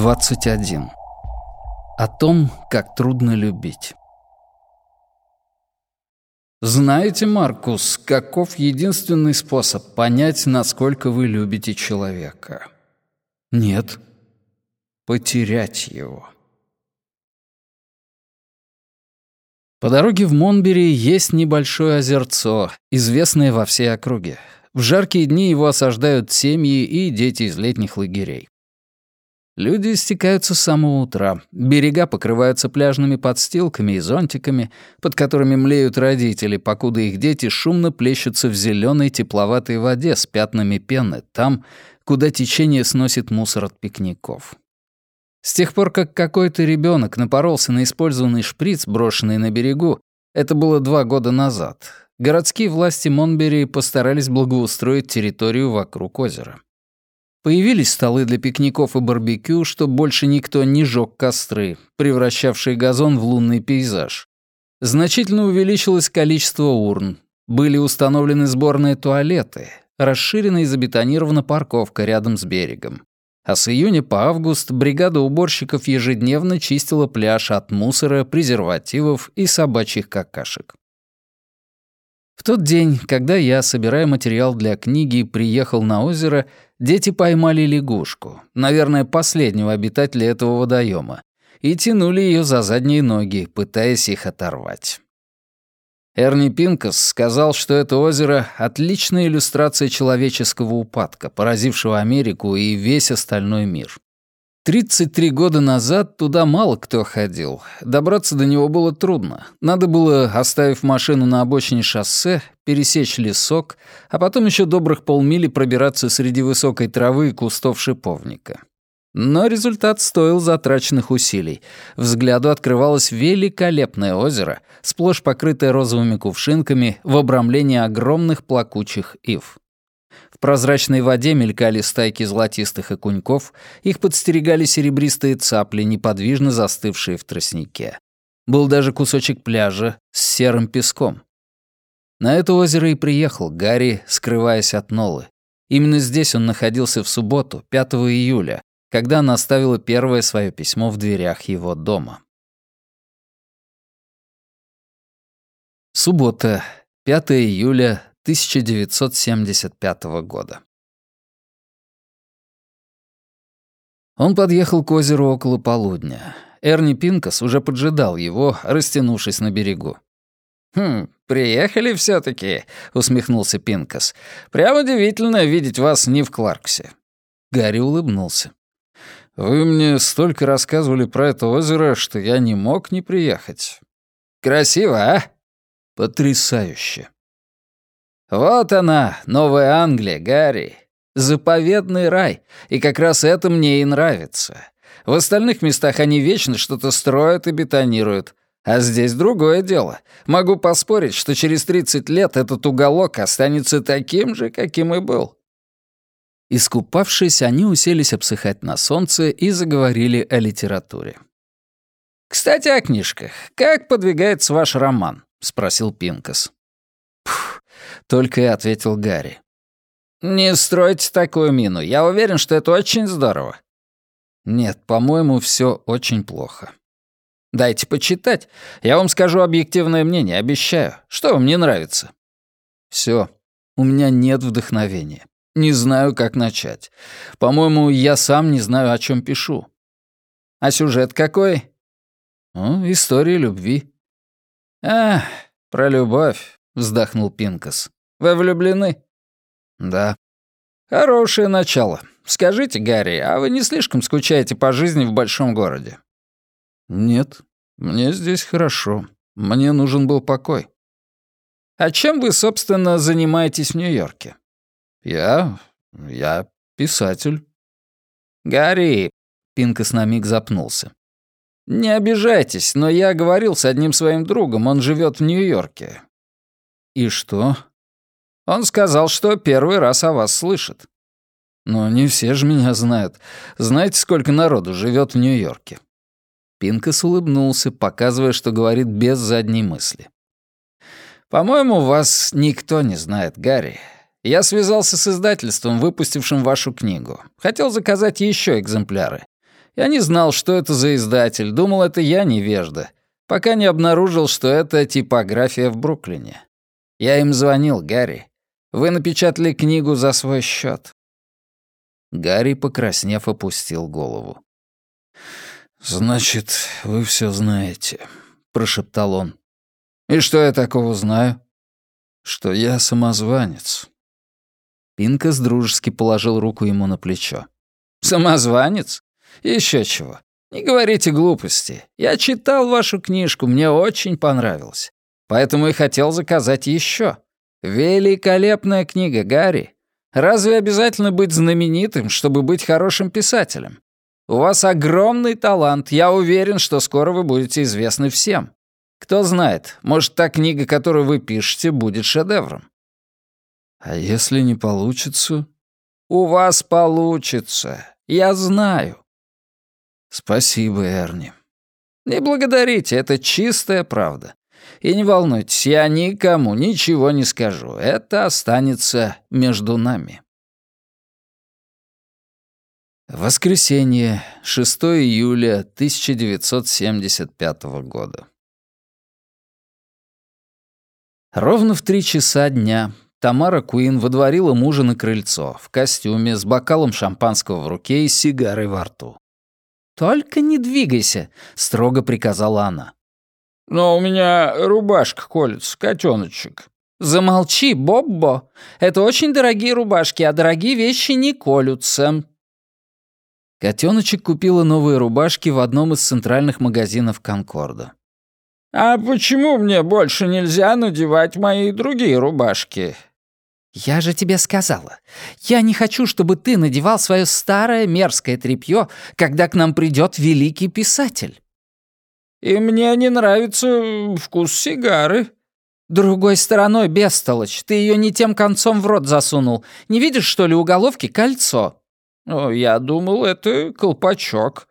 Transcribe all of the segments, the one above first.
21. О том, как трудно любить. Знаете, Маркус, каков единственный способ понять, насколько вы любите человека? Нет. Потерять его. По дороге в Монбери есть небольшое озерцо, известное во всей округе. В жаркие дни его осаждают семьи и дети из летних лагерей. Люди стекаются с самого утра. Берега покрываются пляжными подстилками и зонтиками, под которыми млеют родители, покуда их дети шумно плещутся в зеленой тепловатой воде с пятнами пены, там, куда течение сносит мусор от пикников. С тех пор, как какой-то ребенок напоролся на использованный шприц, брошенный на берегу, это было два года назад, городские власти Монбери постарались благоустроить территорию вокруг озера. Появились столы для пикников и барбекю, чтобы больше никто не жёг костры, превращавшие газон в лунный пейзаж. Значительно увеличилось количество урн. Были установлены сборные туалеты, расширена и забетонирована парковка рядом с берегом. А с июня по август бригада уборщиков ежедневно чистила пляж от мусора, презервативов и собачьих какашек. В тот день, когда я, собирая материал для книги, приехал на озеро, дети поймали лягушку, наверное, последнего обитателя этого водоема, и тянули ее за задние ноги, пытаясь их оторвать. Эрни Пинкас сказал, что это озеро — отличная иллюстрация человеческого упадка, поразившего Америку и весь остальной мир. 33 года назад туда мало кто ходил. Добраться до него было трудно. Надо было, оставив машину на обочине шоссе, пересечь лесок, а потом еще добрых полмили пробираться среди высокой травы и кустов шиповника. Но результат стоил затраченных усилий. Взгляду открывалось великолепное озеро, сплошь покрытое розовыми кувшинками в обрамлении огромных плакучих ив. Прозрачной воде мелькали стайки золотистых окуньков, их подстерегали серебристые цапли, неподвижно застывшие в тростнике. Был даже кусочек пляжа с серым песком. На это озеро и приехал Гарри, скрываясь от Нолы. Именно здесь он находился в субботу, 5 июля, когда она оставила первое свое письмо в дверях его дома. Суббота, 5 июля 1975 года. Он подъехал к озеру около полудня. Эрни Пинкас уже поджидал его, растянувшись на берегу. «Хм, приехали все таки усмехнулся Пинкас. «Прям удивительно видеть вас не в Кларксе». Гарри улыбнулся. Вы мне столько рассказывали про это озеро, что я не мог не приехать. Красиво, а? Потрясающе. Вот она, Новая Англия, Гарри. Заповедный рай. И как раз это мне и нравится. В остальных местах они вечно что-то строят и бетонируют. А здесь другое дело. Могу поспорить, что через 30 лет этот уголок останется таким же, каким и был. Искупавшись, они уселись обсыхать на солнце и заговорили о литературе. «Кстати, о книжках. Как подвигается ваш роман?» — спросил Пинкас. Только и ответил Гарри. «Не стройте такую мину. Я уверен, что это очень здорово». «Нет, по-моему, все очень плохо». «Дайте почитать. Я вам скажу объективное мнение, обещаю. Что вам не нравится?» Все. У меня нет вдохновения. Не знаю, как начать. По-моему, я сам не знаю, о чем пишу. А сюжет какой? Ну, история любви. А, про любовь, вздохнул Пинкас. Вы влюблены? Да. Хорошее начало. Скажите, Гарри, а вы не слишком скучаете по жизни в большом городе? Нет, мне здесь хорошо. Мне нужен был покой. А чем вы, собственно, занимаетесь в Нью-Йорке? «Я... я писатель». «Гарри...» — Пинкас на миг запнулся. «Не обижайтесь, но я говорил с одним своим другом, он живет в Нью-Йорке». «И что?» «Он сказал, что первый раз о вас слышит». «Но не все же меня знают. Знаете, сколько народу живет в Нью-Йорке?» Пинкас улыбнулся, показывая, что говорит без задней мысли. «По-моему, вас никто не знает, Гарри. Я связался с издательством, выпустившим вашу книгу. Хотел заказать еще экземпляры. Я не знал, что это за издатель, думал, это я невежда, пока не обнаружил, что это типография в Бруклине. Я им звонил, Гарри. Вы напечатали книгу за свой счет. Гарри, покраснев, опустил голову. «Значит, вы все знаете», — прошептал он. «И что я такого знаю?» «Что я самозванец». Пинкас дружески положил руку ему на плечо. «Самозванец? Еще чего. Не говорите глупости. Я читал вашу книжку, мне очень понравилось. Поэтому и хотел заказать еще. Великолепная книга, Гарри. Разве обязательно быть знаменитым, чтобы быть хорошим писателем? У вас огромный талант, я уверен, что скоро вы будете известны всем. Кто знает, может, та книга, которую вы пишете, будет шедевром. А если не получится? У вас получится. Я знаю. Спасибо, Эрни. Не благодарите, это чистая правда. И не волнуйтесь, я никому ничего не скажу. Это останется между нами. Воскресенье, 6 июля 1975 года. Ровно в три часа дня Тамара Куин выдворила мужа на крыльцо в костюме с бокалом шампанского в руке и сигарой во рту. «Только не двигайся», — строго приказала она. «Но у меня рубашка колется, котеночек». «Замолчи, Боббо. Это очень дорогие рубашки, а дорогие вещи не колются». Котеночек купила новые рубашки в одном из центральных магазинов Конкорда. «А почему мне больше нельзя надевать мои другие рубашки?» «Я же тебе сказала. Я не хочу, чтобы ты надевал свое старое мерзкое тряпье, когда к нам придет великий писатель». «И мне не нравится вкус сигары». «Другой стороной, бестолочь. Ты ее не тем концом в рот засунул. Не видишь, что ли, у головки кольцо?» «О, я думал, это колпачок».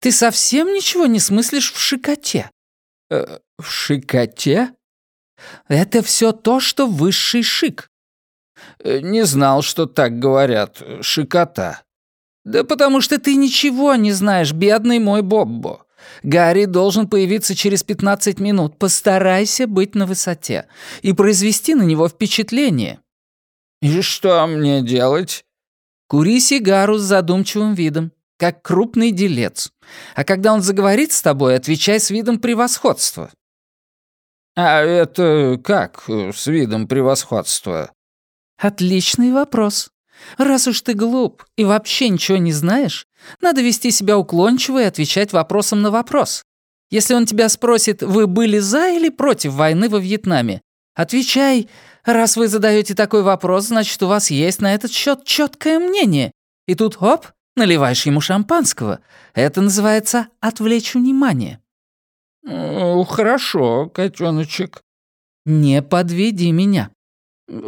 «Ты совсем ничего не смыслишь в шикоте?» э, «В шикоте?» «Это все то, что высший шик. Э, «Не знал, что так говорят. Шикота». «Да потому что ты ничего не знаешь, бедный мой Боббо. Гарри должен появиться через 15 минут. Постарайся быть на высоте и произвести на него впечатление». «И что мне делать?» «Кури сигару с задумчивым видом, как крупный делец. А когда он заговорит с тобой, отвечай с видом превосходства». «А это как с видом превосходства?» «Отличный вопрос. Раз уж ты глуп и вообще ничего не знаешь, надо вести себя уклончиво и отвечать вопросом на вопрос. Если он тебя спросит, вы были за или против войны во Вьетнаме, отвечай, раз вы задаете такой вопрос, значит, у вас есть на этот счет четкое мнение. И тут, оп, наливаешь ему шампанского. Это называется «отвлечь внимание». «Ну, хорошо, котеночек. «Не подведи меня.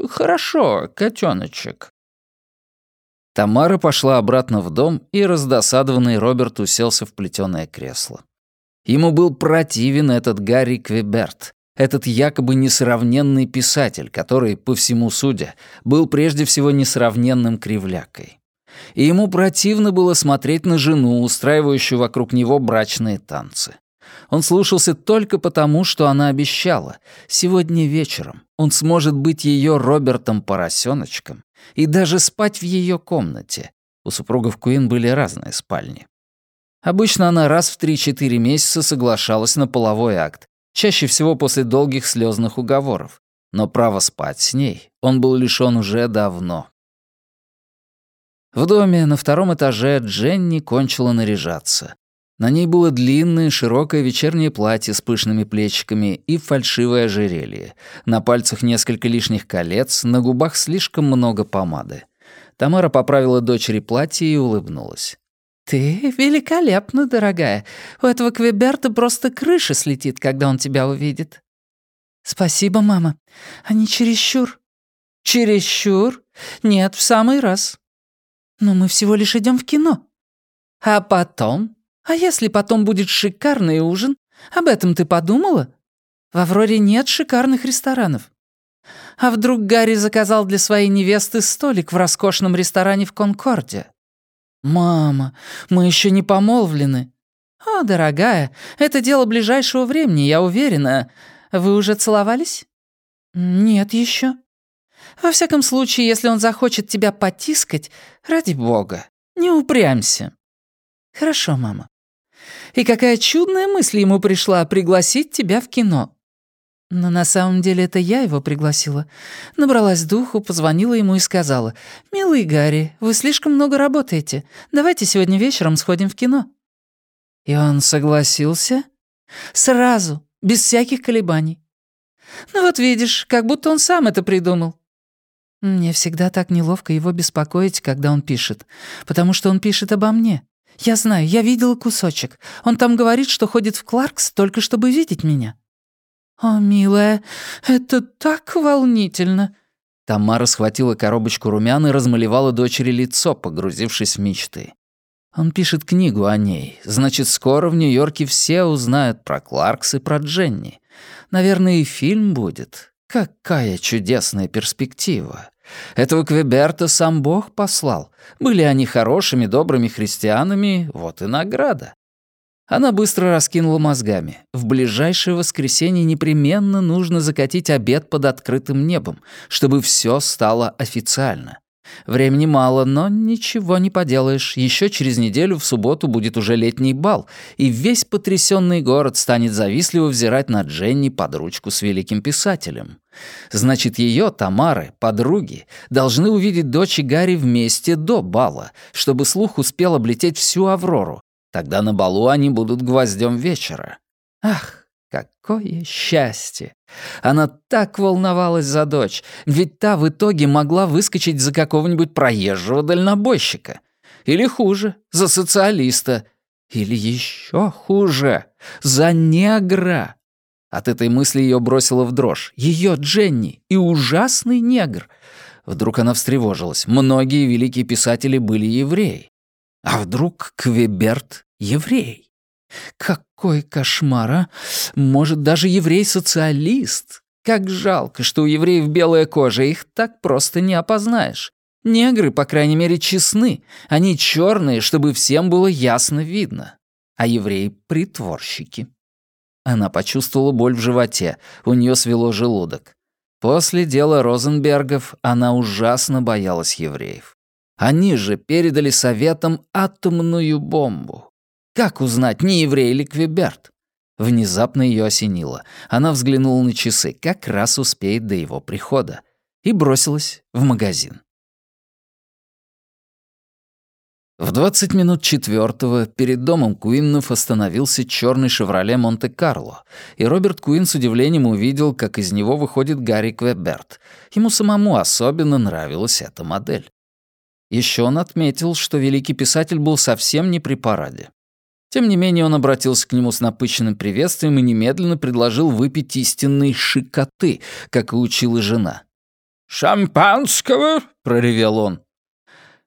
«Хорошо, котеночек». Тамара пошла обратно в дом, и раздосадованный Роберт уселся в плетёное кресло. Ему был противен этот Гарри Квеберт, этот якобы несравненный писатель, который, по всему судя, был прежде всего несравненным кривлякой. И ему противно было смотреть на жену, устраивающую вокруг него брачные танцы. Он слушался только потому, что она обещала. Сегодня вечером он сможет быть ее Робертом-поросеночком и даже спать в ее комнате. У супругов Куин были разные спальни. Обычно она раз в 3-4 месяца соглашалась на половой акт, чаще всего после долгих слезных уговоров. Но право спать с ней он был лишён уже давно. В доме на втором этаже Дженни кончила наряжаться. На ней было длинное, широкое вечернее платье с пышными плечиками и фальшивое ожерелье. На пальцах несколько лишних колец, на губах слишком много помады. Тамара поправила дочери платье и улыбнулась. «Ты великолепна, дорогая. У этого Квеберта просто крыша слетит, когда он тебя увидит». «Спасибо, мама. А не чересчур?» «Чересчур? Нет, в самый раз». «Но мы всего лишь идем в кино». «А потом а если потом будет шикарный ужин? Об этом ты подумала? В Авроре нет шикарных ресторанов. А вдруг Гарри заказал для своей невесты столик в роскошном ресторане в Конкорде? «Мама, мы еще не помолвлены». «О, дорогая, это дело ближайшего времени, я уверена. Вы уже целовались?» «Нет еще». «Во всяком случае, если он захочет тебя потискать, ради бога, не упрямься». «Хорошо, мама». «И какая чудная мысль ему пришла пригласить тебя в кино». Но на самом деле это я его пригласила. Набралась духу, позвонила ему и сказала, «Милый Гарри, вы слишком много работаете. Давайте сегодня вечером сходим в кино». И он согласился? Сразу, без всяких колебаний. Ну вот видишь, как будто он сам это придумал. Мне всегда так неловко его беспокоить, когда он пишет, потому что он пишет обо мне. Я знаю, я видела кусочек. Он там говорит, что ходит в Кларкс только чтобы видеть меня. «О, милая, это так волнительно!» Тамара схватила коробочку румян и размалевала дочери лицо, погрузившись в мечты. Он пишет книгу о ней. Значит, скоро в Нью-Йорке все узнают про Кларкс и про Дженни. Наверное, и фильм будет. Какая чудесная перспектива. Этого Квеберта сам Бог послал. Были они хорошими, добрыми христианами, вот и награда. Она быстро раскинула мозгами. В ближайшее воскресенье непременно нужно закатить обед под открытым небом, чтобы все стало официально. Времени мало, но ничего не поделаешь. Еще через неделю в субботу будет уже летний бал, и весь потрясенный город станет завистливо взирать на Дженни под ручку с великим писателем. Значит, ее, Тамары, подруги, должны увидеть дочь и Гарри вместе до бала, чтобы слух успел облететь всю Аврору, Тогда на балу они будут гвоздем вечера. Ах, какое счастье! Она так волновалась за дочь, ведь та в итоге могла выскочить за какого-нибудь проезжего дальнобойщика. Или хуже, за социалиста. Или еще хуже, за негра. От этой мысли ее бросило в дрожь. Ее Дженни и ужасный негр. Вдруг она встревожилась. Многие великие писатели были евреи. А вдруг Квеберт — еврей? Какой кошмар, а? Может, даже еврей-социалист? Как жалко, что у евреев белая кожа, их так просто не опознаешь. Негры, по крайней мере, честны. Они черные, чтобы всем было ясно видно. А евреи — притворщики. Она почувствовала боль в животе, у нее свело желудок. После дела Розенбергов она ужасно боялась евреев. Они же передали советам атомную бомбу. Как узнать, не еврей ли Квеберт? Внезапно ее осенило. Она взглянула на часы, как раз успеет до его прихода, и бросилась в магазин. В 20 минут четвертого перед домом Куиннов остановился черный «Шевроле Монте-Карло», и Роберт Куин с удивлением увидел, как из него выходит Гарри Квеберт. Ему самому особенно нравилась эта модель. Еще он отметил, что великий писатель был совсем не при параде. Тем не менее он обратился к нему с напыщенным приветствием и немедленно предложил выпить истинные шикоты, как и учила жена. «Шампанского?» — проревел он.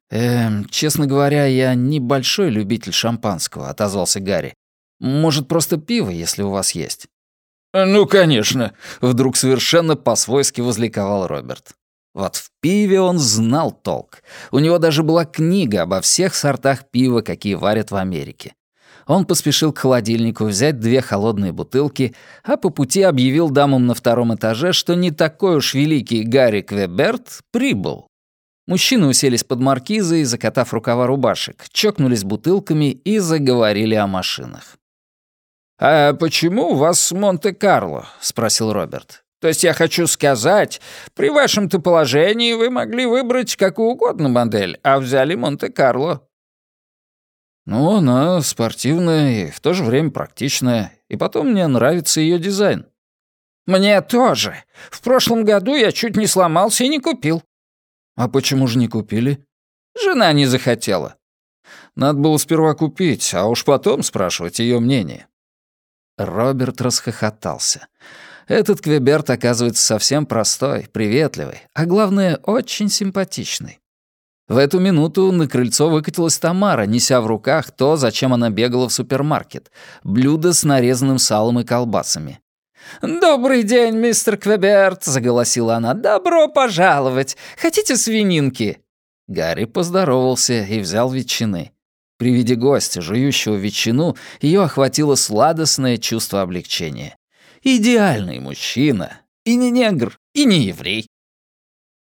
«Эм, честно говоря, я небольшой любитель шампанского», — отозвался Гарри. «Может, просто пиво, если у вас есть?» «Ну, конечно», — вдруг совершенно по-свойски возликовал Роберт. Вот в пиве он знал толк. У него даже была книга обо всех сортах пива, какие варят в Америке. Он поспешил к холодильнику взять две холодные бутылки, а по пути объявил дамам на втором этаже, что не такой уж великий Гарри Квеберт прибыл. Мужчины уселись под маркизой, закатав рукава рубашек, чокнулись бутылками и заговорили о машинах. «А почему у вас Монте-Карло?» — спросил Роберт. То есть я хочу сказать, при вашем-то положении вы могли выбрать какую угодно модель, а взяли Монте-Карло». «Ну, она спортивная и в то же время практичная, и потом мне нравится ее дизайн». «Мне тоже. В прошлом году я чуть не сломался и не купил». «А почему же не купили?» «Жена не захотела». «Надо было сперва купить, а уж потом спрашивать ее мнение». Роберт расхохотался. Этот Квеберт оказывается совсем простой, приветливый, а главное, очень симпатичный. В эту минуту на крыльцо выкатилась Тамара, неся в руках то, зачем она бегала в супермаркет — блюдо с нарезанным салом и колбасами. «Добрый день, мистер Квеберт», — заголосила она. «Добро пожаловать! Хотите свининки?» Гарри поздоровался и взял ветчины. При виде гостя, жующего ветчину, ее охватило сладостное чувство облегчения. Идеальный мужчина. И не негр, и не еврей.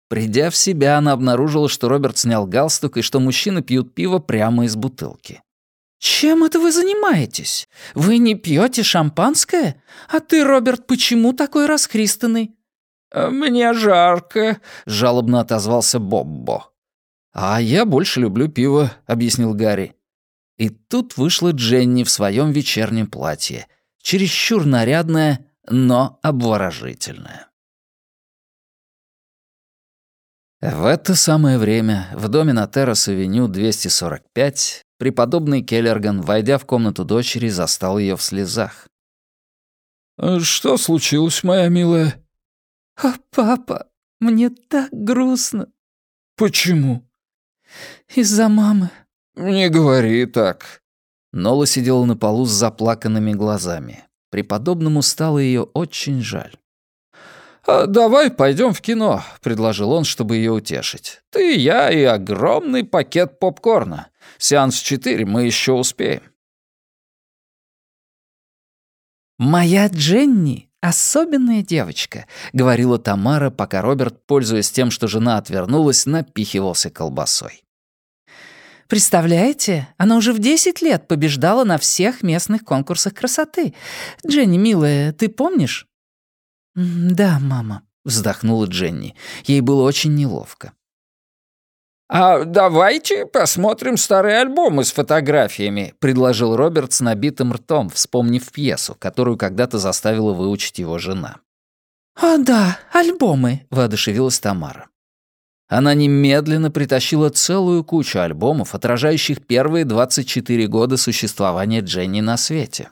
Придя в себя, она обнаружила, что Роберт снял галстук и что мужчины пьют пиво прямо из бутылки. «Чем это вы занимаетесь? Вы не пьете шампанское? А ты, Роберт, почему такой расхристанный?» «Э, «Мне жарко», — жалобно отозвался Боббо. «А я больше люблю пиво», — объяснил Гарри. И тут вышла Дженни в своем вечернем платье, чересчур нарядная, но обворожительная. В это самое время в доме на Террас-авеню 245 преподобный Келлерган, войдя в комнату дочери, застал ее в слезах. «Э, «Что случилось, моя милая?» «О, папа, мне так грустно». «Почему?» «Из-за мамы». «Не говори так». Нола сидела на полу с заплаканными глазами. Преподобному стало ее очень жаль. «А давай пойдем в кино», — предложил он, чтобы ее утешить. «Ты, я и огромный пакет попкорна. Сеанс четыре мы еще успеем». «Моя Дженни — особенная девочка», — говорила Тамара, пока Роберт, пользуясь тем, что жена отвернулась, напихивался колбасой. Представляете, она уже в 10 лет побеждала на всех местных конкурсах красоты. Дженни, милая, ты помнишь? «Да, мама», — вздохнула Дженни. Ей было очень неловко. «А давайте посмотрим старые альбомы с фотографиями», — предложил Роберт с набитым ртом, вспомнив пьесу, которую когда-то заставила выучить его жена. «О, да, альбомы», — воодушевилась Тамара. Она немедленно притащила целую кучу альбомов, отражающих первые 24 года существования Дженни на свете.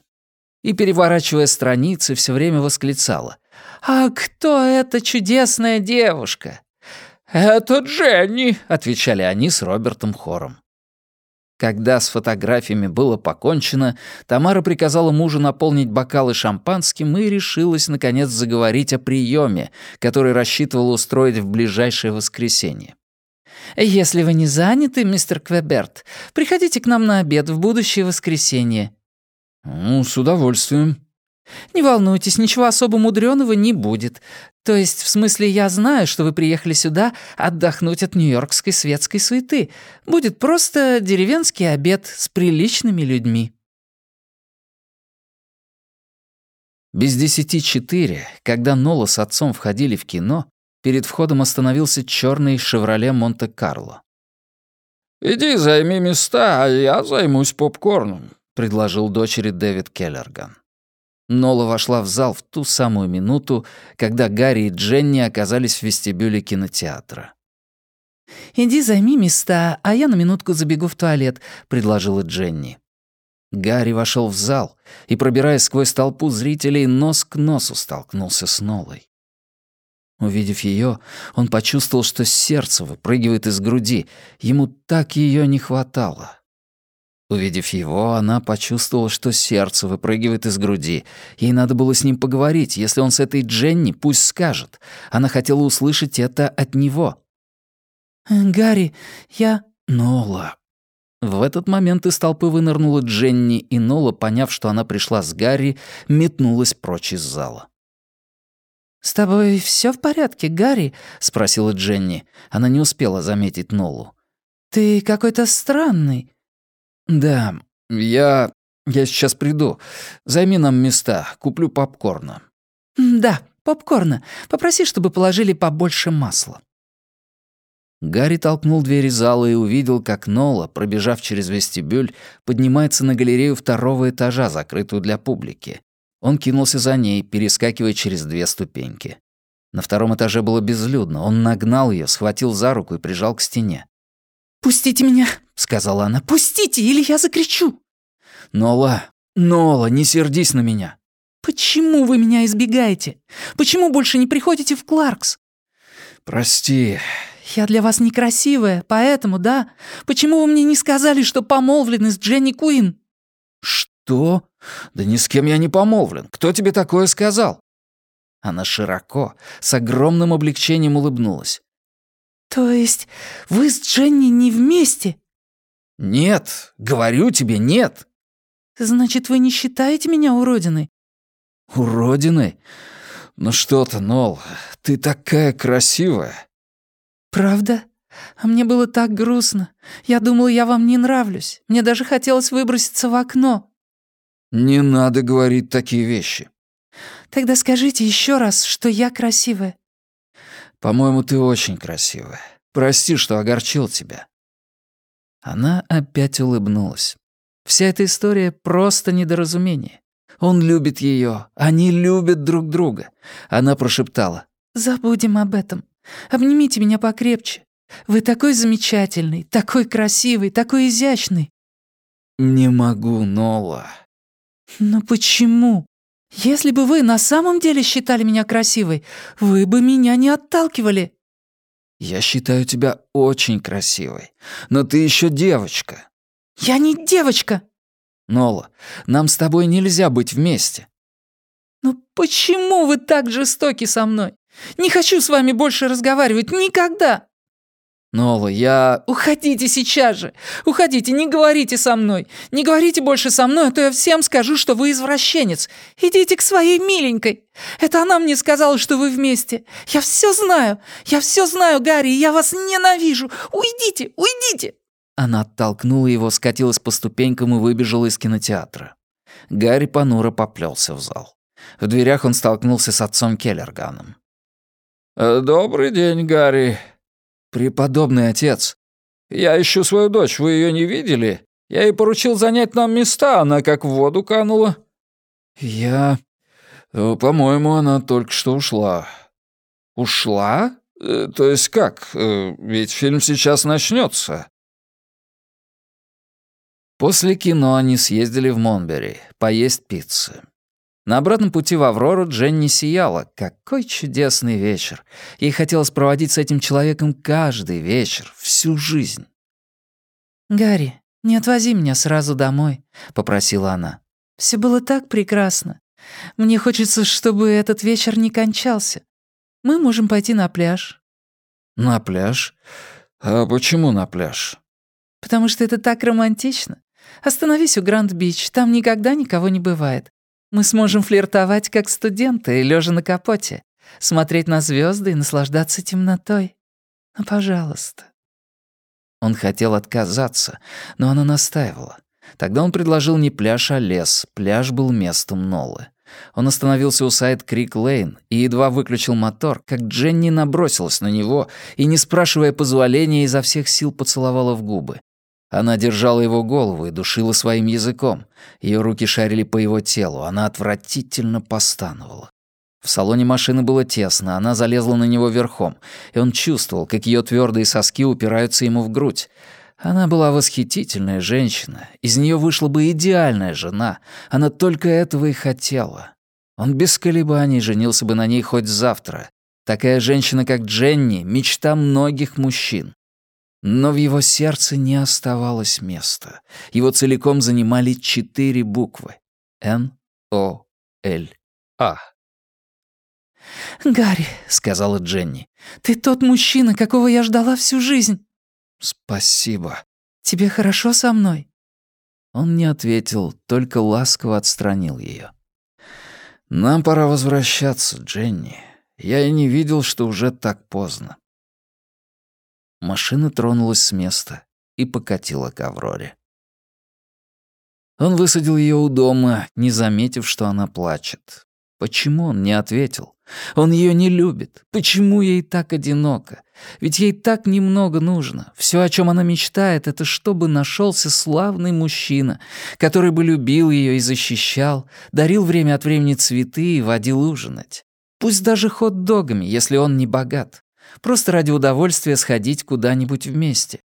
И, переворачивая страницы, все время восклицала. «А кто эта чудесная девушка?» «Это Дженни», — отвечали они с Робертом хором. Когда с фотографиями было покончено, Тамара приказала мужу наполнить бокалы шампанским и решилась, наконец, заговорить о приеме, который рассчитывала устроить в ближайшее воскресенье. «Если вы не заняты, мистер Квеберт, приходите к нам на обед в будущее воскресенье». «Ну, с удовольствием», «Не волнуйтесь, ничего особо мудреного не будет. То есть, в смысле, я знаю, что вы приехали сюда отдохнуть от нью-йоркской светской суеты. Будет просто деревенский обед с приличными людьми». Без десяти четыре, когда Нола с отцом входили в кино, перед входом остановился черный «Шевроле Монте-Карло». «Иди займи места, а я займусь попкорном», — предложил дочери Дэвид Келлерган. Нола вошла в зал в ту самую минуту, когда Гарри и Дженни оказались в вестибюле кинотеатра. «Иди займи места, а я на минутку забегу в туалет», — предложила Дженни. Гарри вошел в зал и, пробираясь сквозь толпу зрителей, нос к носу столкнулся с Нолой. Увидев ее, он почувствовал, что сердце выпрыгивает из груди. Ему так ее не хватало. Увидев его, она почувствовала, что сердце выпрыгивает из груди. Ей надо было с ним поговорить. Если он с этой Дженни, пусть скажет. Она хотела услышать это от него. «Гарри, я...» «Нола». В этот момент из толпы вынырнула Дженни, и Нола, поняв, что она пришла с Гарри, метнулась прочь из зала. «С тобой все в порядке, Гарри?» — спросила Дженни. Она не успела заметить Нолу. «Ты какой-то странный. «Да, я... я сейчас приду. Займи нам места, куплю попкорна». «Да, попкорна. Попроси, чтобы положили побольше масла». Гарри толкнул двери зала и увидел, как Нола, пробежав через вестибюль, поднимается на галерею второго этажа, закрытую для публики. Он кинулся за ней, перескакивая через две ступеньки. На втором этаже было безлюдно. Он нагнал ее, схватил за руку и прижал к стене. «Пустите меня!» — сказала она. «Пустите, или я закричу!» «Нола, Нола, не сердись на меня!» «Почему вы меня избегаете? Почему больше не приходите в Кларкс?» «Прости». «Я для вас некрасивая, поэтому, да? Почему вы мне не сказали, что помолвлены с Дженни Куин?» «Что? Да ни с кем я не помолвлен. Кто тебе такое сказал?» Она широко, с огромным облегчением улыбнулась. «То есть вы с Дженни не вместе?» «Нет, говорю тебе, нет». «Значит, вы не считаете меня уродиной?» «Уродиной? Ну что ты, Нол, ты такая красивая». «Правда? А мне было так грустно. Я думала, я вам не нравлюсь. Мне даже хотелось выброситься в окно». «Не надо говорить такие вещи». «Тогда скажите еще раз, что я красивая». «По-моему, ты очень красивая. Прости, что огорчил тебя». Она опять улыбнулась. Вся эта история — просто недоразумение. Он любит ее, они любят друг друга. Она прошептала. «Забудем об этом. Обнимите меня покрепче. Вы такой замечательный, такой красивый, такой изящный». «Не могу, Нола». «Но почему? Если бы вы на самом деле считали меня красивой, вы бы меня не отталкивали». «Я считаю тебя очень красивой, но ты еще девочка». «Я не девочка!» «Нола, нам с тобой нельзя быть вместе». «Но почему вы так жестоки со мной? Не хочу с вами больше разговаривать никогда!» «Нола, я...» «Уходите сейчас же! Уходите, не говорите со мной! Не говорите больше со мной, а то я всем скажу, что вы извращенец! Идите к своей миленькой! Это она мне сказала, что вы вместе! Я все знаю! Я все знаю, Гарри, и я вас ненавижу! Уйдите! Уйдите!» Она оттолкнула его, скатилась по ступенькам и выбежала из кинотеатра. Гарри понуро поплелся в зал. В дверях он столкнулся с отцом Келлерганом. «Э, «Добрый день, Гарри», «Преподобный отец». «Я ищу свою дочь, вы ее не видели? Я ей поручил занять нам места, она как в воду канула». «Я... Э, по-моему, она только что ушла». «Ушла? Э, то есть как? Э, ведь фильм сейчас начнется. После кино они съездили в Монбери поесть пиццы. На обратном пути в Аврору Дженни сияла. Какой чудесный вечер. Ей хотелось проводить с этим человеком каждый вечер, всю жизнь. «Гарри, не отвози меня сразу домой», — попросила она. Все было так прекрасно. Мне хочется, чтобы этот вечер не кончался. Мы можем пойти на пляж». «На пляж? А почему на пляж?» «Потому что это так романтично. Остановись у Гранд-Бич, там никогда никого не бывает. Мы сможем флиртовать, как студенты, лежа на капоте, смотреть на звезды и наслаждаться темнотой. Ну, пожалуйста». Он хотел отказаться, но она настаивала. Тогда он предложил не пляж, а лес. Пляж был местом Нолы. Он остановился у сайт Крик Лейн и едва выключил мотор, как Дженни набросилась на него и, не спрашивая позволения, изо всех сил поцеловала в губы. Она держала его голову и душила своим языком. Ее руки шарили по его телу, она отвратительно постановала. В салоне машины было тесно, она залезла на него верхом, и он чувствовал, как ее твердые соски упираются ему в грудь. Она была восхитительная женщина, из нее вышла бы идеальная жена, она только этого и хотела. Он без колебаний женился бы на ней хоть завтра. Такая женщина, как Дженни, мечта многих мужчин. Но в его сердце не оставалось места. Его целиком занимали четыре буквы. Н-О-Л-А. «Гарри», — сказала Дженни, — «ты тот мужчина, какого я ждала всю жизнь». «Спасибо». «Тебе хорошо со мной?» Он не ответил, только ласково отстранил ее. «Нам пора возвращаться, Дженни. Я и не видел, что уже так поздно». Машина тронулась с места и покатила к Авроре. Он высадил ее у дома, не заметив, что она плачет. Почему он не ответил? Он ее не любит. Почему ей так одиноко? Ведь ей так немного нужно. Все, о чем она мечтает, это чтобы нашелся славный мужчина, который бы любил ее и защищал, дарил время от времени цветы и водил ужинать. Пусть даже хот-догами, если он не богат. Просто ради удовольствия сходить куда-нибудь вместе.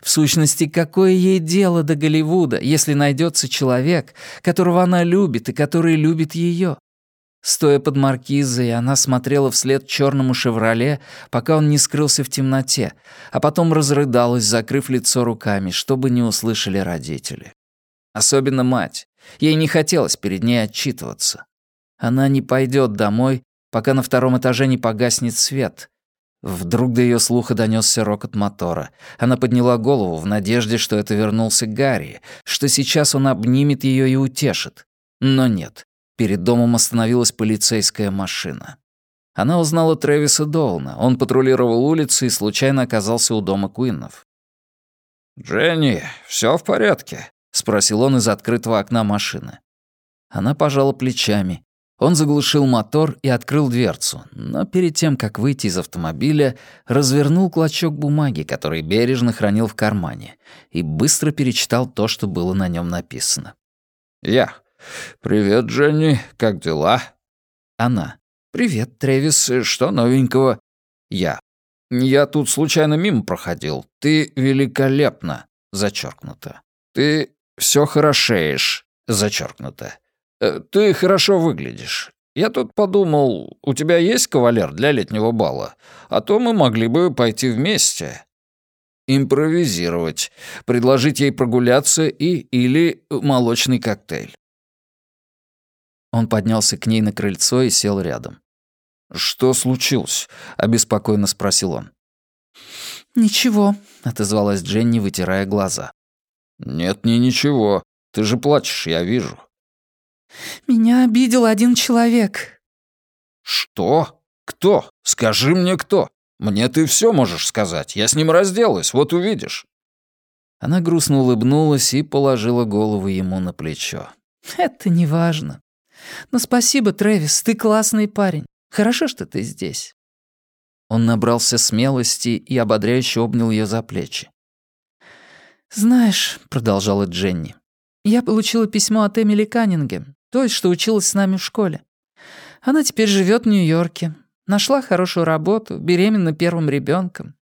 В сущности, какое ей дело до Голливуда, если найдется человек, которого она любит и который любит ее? Стоя под маркизой, она смотрела вслед черному «Шевроле», пока он не скрылся в темноте, а потом разрыдалась, закрыв лицо руками, чтобы не услышали родители. Особенно мать. Ей не хотелось перед ней отчитываться. Она не пойдет домой, пока на втором этаже не погаснет свет, Вдруг до ее слуха донесся рокот мотора. Она подняла голову в надежде, что это вернулся Гарри, что сейчас он обнимет ее и утешит. Но нет. Перед домом остановилась полицейская машина. Она узнала Трэвиса Доуна. Он патрулировал улицы и случайно оказался у дома Куиннов. «Дженни, все в порядке?» — спросил он из открытого окна машины. Она пожала плечами. Он заглушил мотор и открыл дверцу, но перед тем, как выйти из автомобиля, развернул клочок бумаги, который бережно хранил в кармане, и быстро перечитал то, что было на нем написано. «Я. Привет, Дженни. Как дела?» Она. «Привет, Трэвис. Что новенького?» «Я. Я тут случайно мимо проходил. Ты великолепна. Зачеркнуто. Ты все хорошеешь. Зачеркнуто. Э, ты хорошо выглядишь. Я тут подумал, у тебя есть кавалер для летнего бала? А то мы могли бы пойти вместе. Импровизировать. Предложить ей прогуляться и или молочный коктейль. Он поднялся к ней на крыльцо и сел рядом. «Что случилось?» — обеспокоенно спросил он. «Ничего», — отозвалась Дженни, вытирая глаза. «Нет, не ничего. Ты же плачешь, я вижу». «Меня обидел один человек». «Что? Кто? Скажи мне, кто? Мне ты все можешь сказать. Я с ним разделаюсь, вот увидишь». Она грустно улыбнулась и положила голову ему на плечо. «Это не важно. Но спасибо, Трэвис, ты классный парень. Хорошо, что ты здесь». Он набрался смелости и ободряюще обнял ее за плечи. «Знаешь», — продолжала Дженни, — «я получила письмо от Эмили Каннингем, той, что училась с нами в школе. Она теперь живет в Нью-Йорке, нашла хорошую работу, беременна первым ребенком.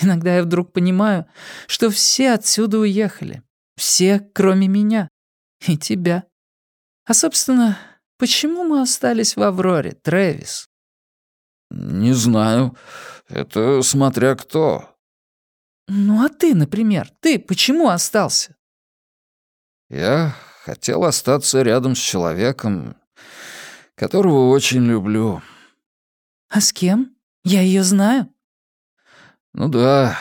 Иногда я вдруг понимаю, что все отсюда уехали. Все, кроме меня. И тебя. А, собственно, Почему мы остались в Авроре, Трэвис?» «Не знаю. Это смотря кто». «Ну а ты, например, ты почему остался?» «Я хотел остаться рядом с человеком, которого очень люблю». «А с кем? Я ее знаю?» «Ну да,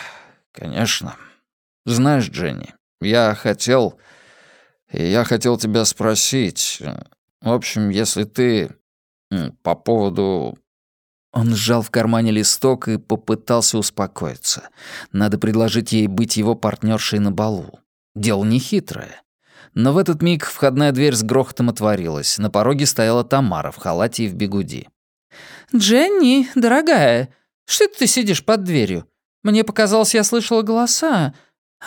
конечно. Знаешь, Дженни, я хотел... Я хотел тебя спросить, в общем, если ты... По поводу... Он сжал в кармане листок и попытался успокоиться. Надо предложить ей быть его партнершей на балу. Дело нехитрое. Но в этот миг входная дверь с грохотом отворилась. На пороге стояла Тамара в халате и в бегуди. «Дженни, дорогая, что ты сидишь под дверью? Мне показалось, я слышала голоса.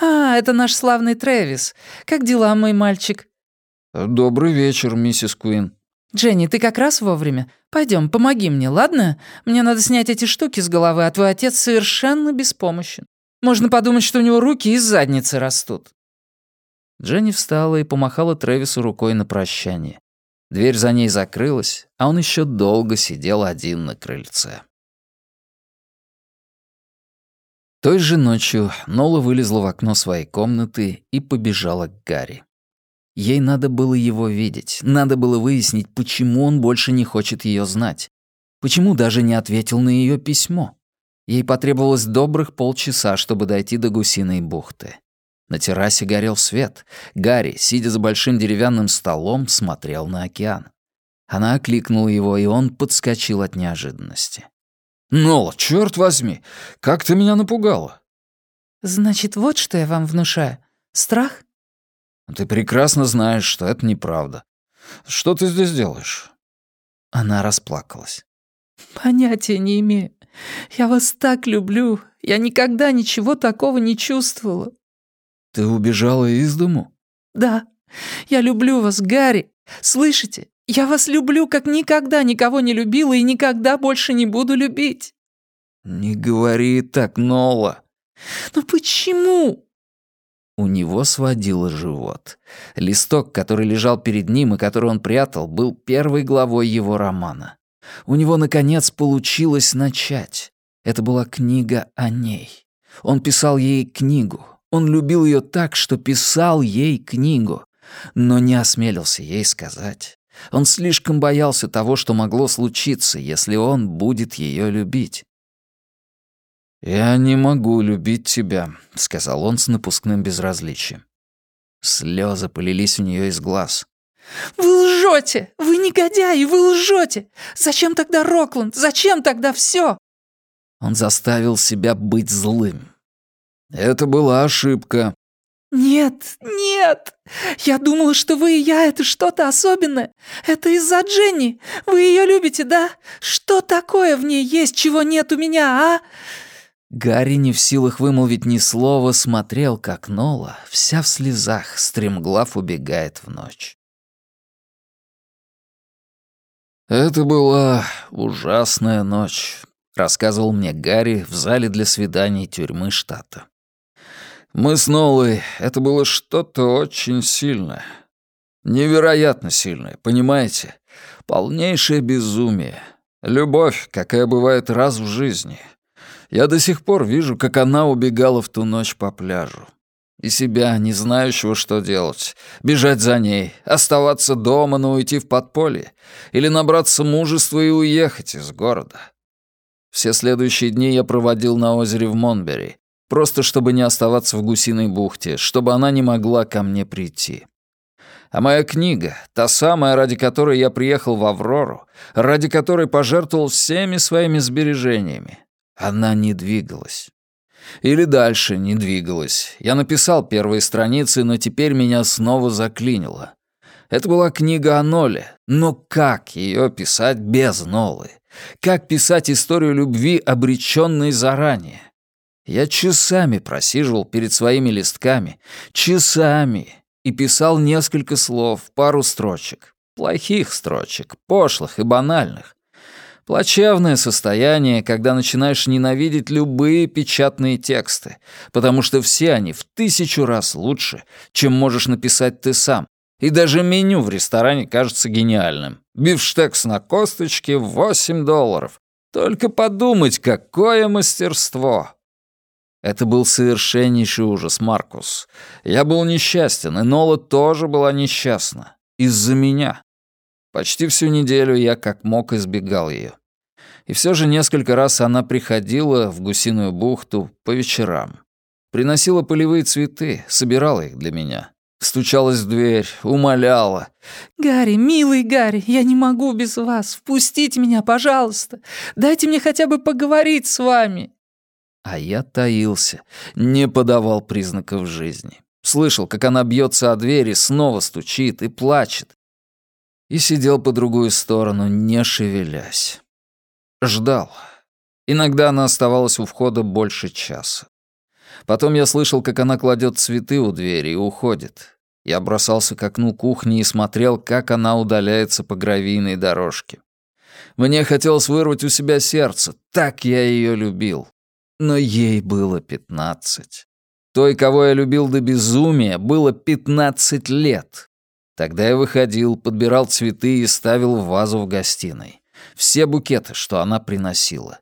А, это наш славный Трэвис. Как дела, мой мальчик?» «Добрый вечер, миссис Куин». «Дженни, ты как раз вовремя. Пойдем, помоги мне, ладно? Мне надо снять эти штуки с головы, а твой отец совершенно беспомощен. Можно подумать, что у него руки из задницы растут». Дженни встала и помахала Трэвису рукой на прощание. Дверь за ней закрылась, а он еще долго сидел один на крыльце. Той же ночью Нола вылезла в окно своей комнаты и побежала к Гарри. Ей надо было его видеть, надо было выяснить, почему он больше не хочет ее знать. Почему даже не ответил на ее письмо. Ей потребовалось добрых полчаса, чтобы дойти до гусиной бухты. На террасе горел свет. Гарри, сидя за большим деревянным столом, смотрел на океан. Она окликнула его, и он подскочил от неожиданности. «Нола, черт возьми! Как ты меня напугала!» «Значит, вот что я вам внушаю. Страх ты прекрасно знаешь, что это неправда. Что ты здесь делаешь?» Она расплакалась. «Понятия не имею. Я вас так люблю. Я никогда ничего такого не чувствовала». «Ты убежала из дому?» «Да. Я люблю вас, Гарри. Слышите? Я вас люблю, как никогда никого не любила и никогда больше не буду любить». «Не говори так, Нола». «Но почему?» У него сводило живот. Листок, который лежал перед ним и который он прятал, был первой главой его романа. У него, наконец, получилось начать. Это была книга о ней. Он писал ей книгу. Он любил ее так, что писал ей книгу. Но не осмелился ей сказать. Он слишком боялся того, что могло случиться, если он будет ее любить. «Я не могу любить тебя», — сказал он с напускным безразличием. Слезы полились у нее из глаз. «Вы лжете! Вы негодяи! Вы лжете! Зачем тогда Рокланд? Зачем тогда все? Он заставил себя быть злым. Это была ошибка. «Нет, нет! Я думала, что вы и я — это что-то особенное. Это из-за Дженни. Вы ее любите, да? Что такое в ней есть, чего нет у меня, а?» Гарри, не в силах вымолвить ни слова, смотрел, как Нола, вся в слезах, стремглав убегает в ночь. «Это была ужасная ночь», — рассказывал мне Гарри в зале для свиданий тюрьмы штата. Мы с Нолой, это было что-то очень сильное. Невероятно сильное, понимаете? Полнейшее безумие. Любовь, какая бывает раз в жизни. Я до сих пор вижу, как она убегала в ту ночь по пляжу. И себя, не знающего, что делать. Бежать за ней, оставаться дома, но уйти в подполье. Или набраться мужества и уехать из города. Все следующие дни я проводил на озере в Монбери, Просто чтобы не оставаться в гусиной бухте, чтобы она не могла ко мне прийти. А моя книга, та самая, ради которой я приехал в Аврору, ради которой пожертвовал всеми своими сбережениями, она не двигалась. Или дальше не двигалась. Я написал первые страницы, но теперь меня снова заклинило. Это была книга о Ноле, но как ее писать без Нолы? Как писать историю любви, обреченной заранее? Я часами просиживал перед своими листками, часами, и писал несколько слов, пару строчек. Плохих строчек, пошлых и банальных. Плачевное состояние, когда начинаешь ненавидеть любые печатные тексты, потому что все они в тысячу раз лучше, чем можешь написать ты сам. И даже меню в ресторане кажется гениальным. Бифштекс на косточке — 8 долларов. Только подумать, какое мастерство! Это был совершеннейший ужас, Маркус. Я был несчастен, и Нола тоже была несчастна. Из-за меня. Почти всю неделю я как мог избегал ее. И все же несколько раз она приходила в гусиную бухту по вечерам. Приносила полевые цветы, собирала их для меня. Стучалась в дверь, умоляла. «Гарри, милый Гарри, я не могу без вас. Впустите меня, пожалуйста. Дайте мне хотя бы поговорить с вами». А я таился, не подавал признаков жизни. Слышал, как она бьется о дверь и снова стучит и плачет. И сидел по другую сторону, не шевелясь. Ждал. Иногда она оставалась у входа больше часа. Потом я слышал, как она кладет цветы у двери и уходит. Я бросался к окну кухни и смотрел, как она удаляется по гравийной дорожке. Мне хотелось вырвать у себя сердце, так я ее любил но ей было пятнадцать. Той, кого я любил до безумия, было пятнадцать лет. Тогда я выходил, подбирал цветы и ставил в вазу в гостиной. Все букеты, что она приносила.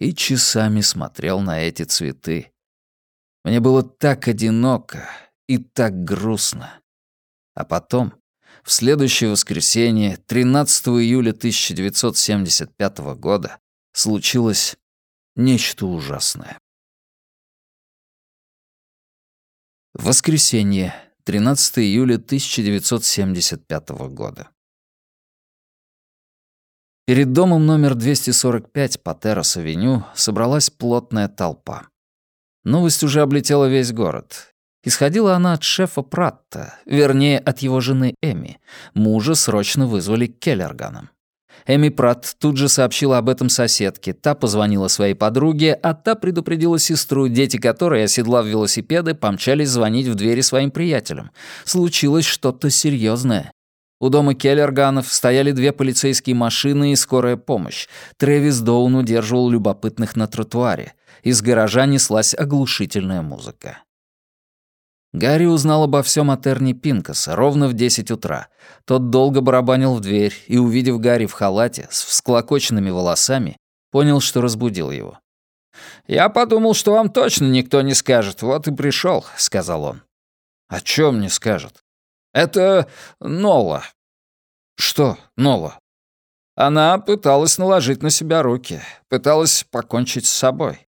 И часами смотрел на эти цветы. Мне было так одиноко и так грустно. А потом, в следующее воскресенье, 13 июля 1975 года, случилось Нечто ужасное. Воскресенье, 13 июля 1975 года. Перед домом номер 245 по Террас-авеню собралась плотная толпа. Новость уже облетела весь город. Исходила она от шефа Пратта, вернее, от его жены Эми. Мужа срочно вызвали к Келлерганам. Эми Пратт тут же сообщила об этом соседке. Та позвонила своей подруге, а та предупредила сестру, дети которой, оседлав велосипеды, помчались звонить в двери своим приятелям. Случилось что-то серьезное. У дома Келлерганов стояли две полицейские машины и скорая помощь. Трэвис Доун удерживал любопытных на тротуаре. Из гаража неслась оглушительная музыка. Гарри узнал обо всем от Эрни Пинкаса ровно в 10 утра. Тот долго барабанил в дверь и, увидев Гарри в халате с всклокоченными волосами, понял, что разбудил его. «Я подумал, что вам точно никто не скажет, вот и пришел, сказал он. «О чем не скажет?» «Это Нола». «Что Нола?» Она пыталась наложить на себя руки, пыталась покончить с собой.